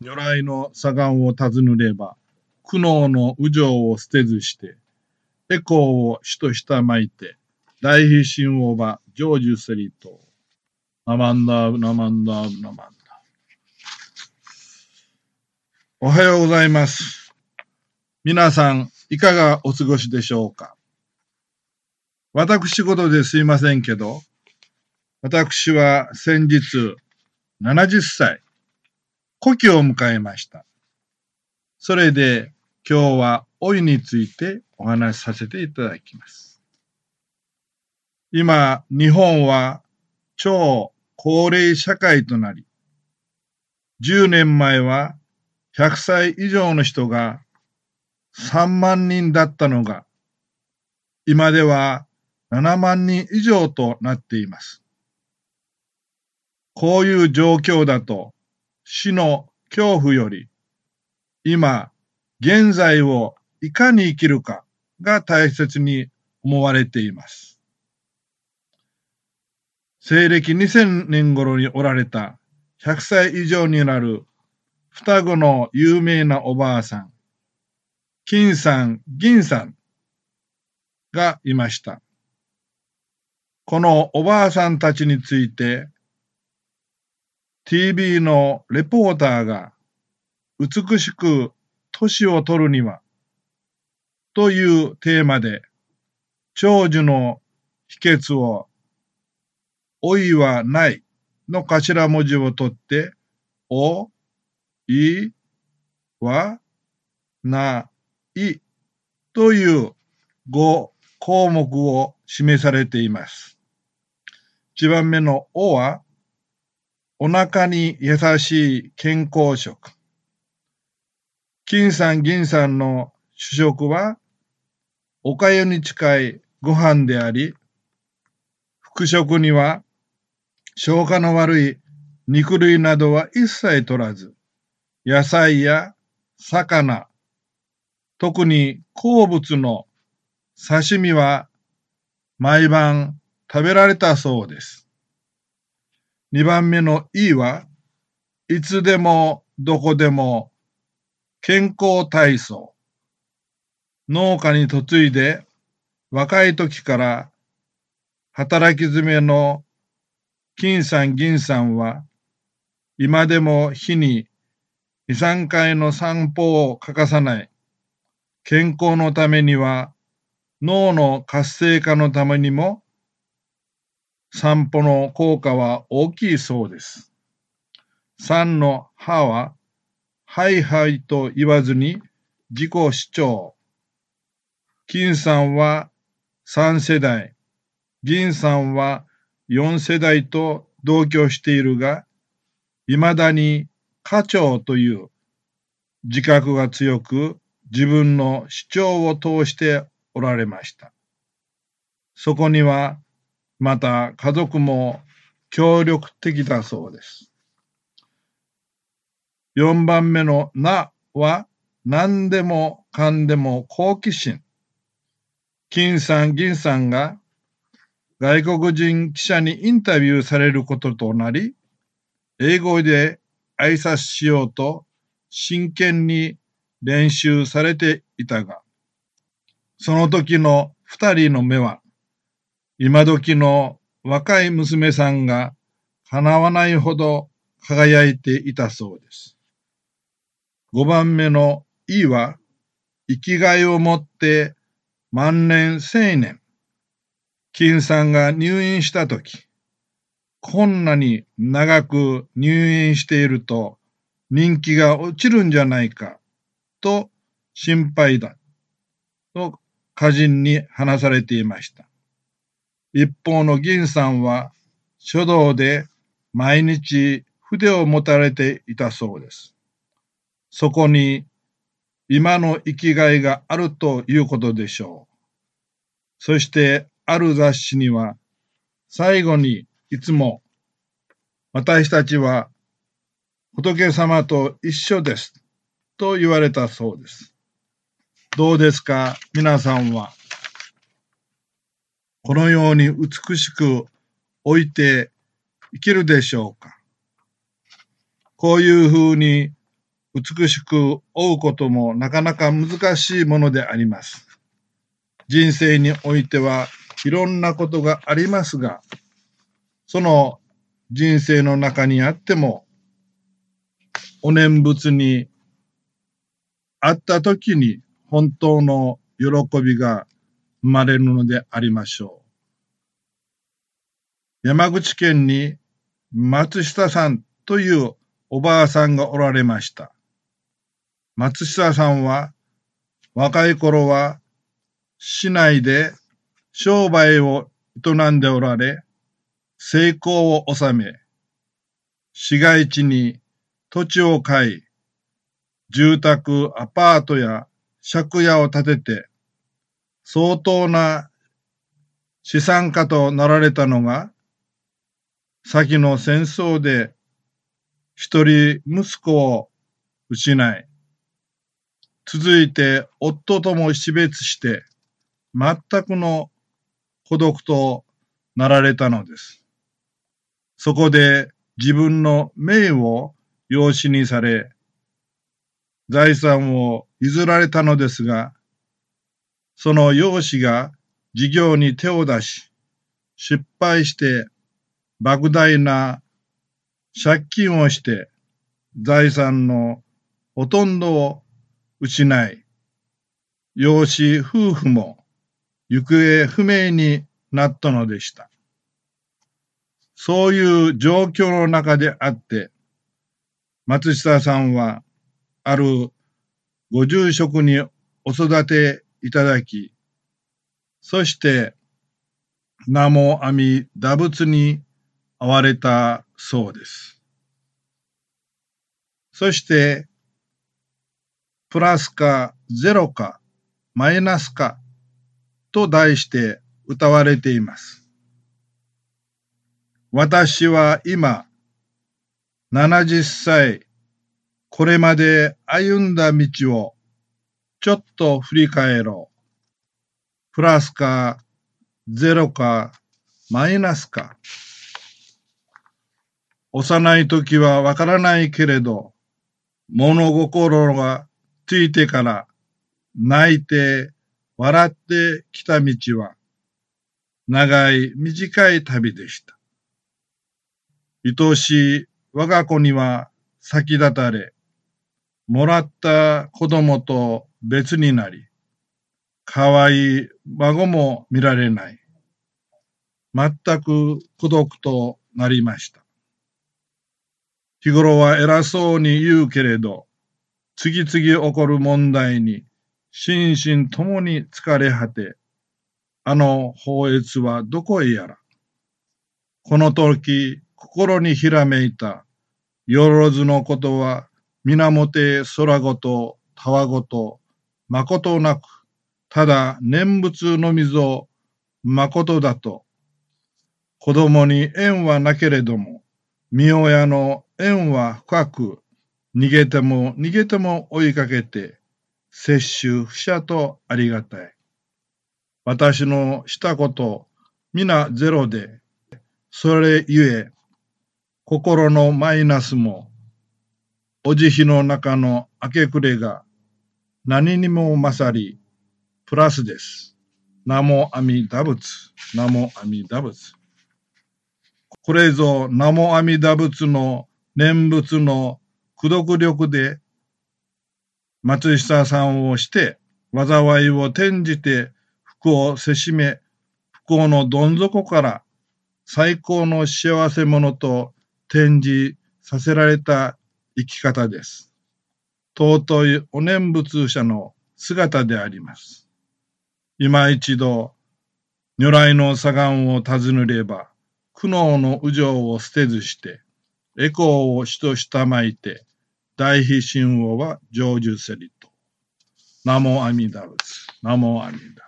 如来の左岸を尋ねれば、苦悩の右情を捨てずして、エコーを主としたまいて、大悲心をば成就せりと。ナマンダー、ナマンダー、ナマンダー。おはようございます。皆さん、いかがお過ごしでしょうか？私事ですいませんけど、私は先日70歳、古希を迎えました。それで今日は老いについてお話しさせていただきます。今、日本は超高齢社会となり、10年前は100歳以上の人が3万人だったのが、今では7万人以上となっています。こういう状況だと、死の恐怖より、今、現在をいかに生きるかが大切に思われています。西暦2000年頃におられた100歳以上になる双子の有名なおばあさん、金さん、銀さんがいました。このおばあさんたちについて TV のレポーターが美しく年を取るにはというテーマで長寿の秘訣を老いはないの頭文字を取ってお、い、は、な、いという5項目を示されています。一番目のおはお腹に優しい健康食。金さん銀さんの主食は、おかゆに近いご飯であり、副食には消化の悪い肉類などは一切取らず、野菜や魚、特に好物の刺身は毎晩食べられたそうです。二番目のいいは、いつでもどこでも健康体操。農家に嫁いで若い時から働き詰めの金さん銀さんは今でも日に二三回の散歩を欠かさない健康のためには脳の活性化のためにも散歩の効果は大きいそうです。三の歯は、はいはいと言わずに自己主張。金さんは三世代、銀さんは四世代と同居しているが、未だに家長という自覚が強く自分の主張を通しておられました。そこにはまた家族も協力的だそうです。4番目のなは何でもかんでも好奇心。金さん銀さんが外国人記者にインタビューされることとなり、英語で挨拶しようと真剣に練習されていたが、その時の二人の目は今時の若い娘さんが叶わないほど輝いていたそうです。五番目のいは、生きがいを持って万年青年。金さんが入院したとき、こんなに長く入院していると人気が落ちるんじゃないかと心配だと歌人に話されていました。一方の銀さんは書道で毎日筆を持たれていたそうです。そこに今の生きがいがあるということでしょう。そしてある雑誌には最後にいつも私たちは仏様と一緒ですと言われたそうです。どうですか皆さんは？このように美しく置いていけるでしょうか？こういうふうに美しく追うこともなかなか難しいものであります。人生においてはいろんなことがありますが、その人生の中にあっても、お念仏に会った時に本当の喜びが生まれるのでありましょう。山口県に松下さんというおばあさんがおられました。松下さんは若い頃は市内で商売を営んでおられ、成功を収め、市街地に土地を買い、住宅、アパートや借家を建てて、相当な資産家となられたのが、先の戦争で一人息子を失い、続いて夫とも死別して、全くの孤独となられたのです。そこで自分の命を養子にされ、財産を譲られたのですが、その養子が事業に手を出し、失敗して莫大な借金をして財産のほとんどを失い、養子夫婦も行方不明になったのでした。そういう状況の中であって、松下さんは、あるご住職にお育ていただき、そして、名も阿弥陀仏に会われたそうです。そして、プラスかゼロかマイナスかと題して歌われています。私は今70歳これまで歩んだ道をちょっと振り返ろう。プラスかゼロかマイナスか。幼い時はわからないけれど、物心がついてから泣いて笑ってきた道は長い短い旅でした。愛しい我が子には先立たれ、もらった子供と別になり、可愛い孫も見られない。全く孤独となりました。日頃は偉そうに言うけれど、次々起こる問題に心身ともに疲れ果て、あの法悦はどこへやら。この時、心にひらめいた、よろずのことは、源空ごと、たわごと、まことなく、ただ念仏の水をまことだと、子供に縁はなけれども、身親の縁は深く、逃げても逃げても追いかけて、摂取不捨とありがたい。私のしたこと、皆ゼロで、それゆえ、心のマイナスも、お慈悲の中の明け暮れが、何にも勝り、プラスです。ナモアミダ仏、ナモアミダ仏。これぞ、ナモアミダ仏の念仏の苦読力で、松下さんをして、災いを転じて福をせしめ、不幸のどん底から最高の幸せ者と転じさせられた生き方です。尊いお念仏者の姿であります。今一度、如来の左岸を尋ねれば、苦悩の右情を捨てずして、エコーをしとしたまいて、大悲心王は成就せりと。ナモ阿弥陀仏。ナモ阿弥陀。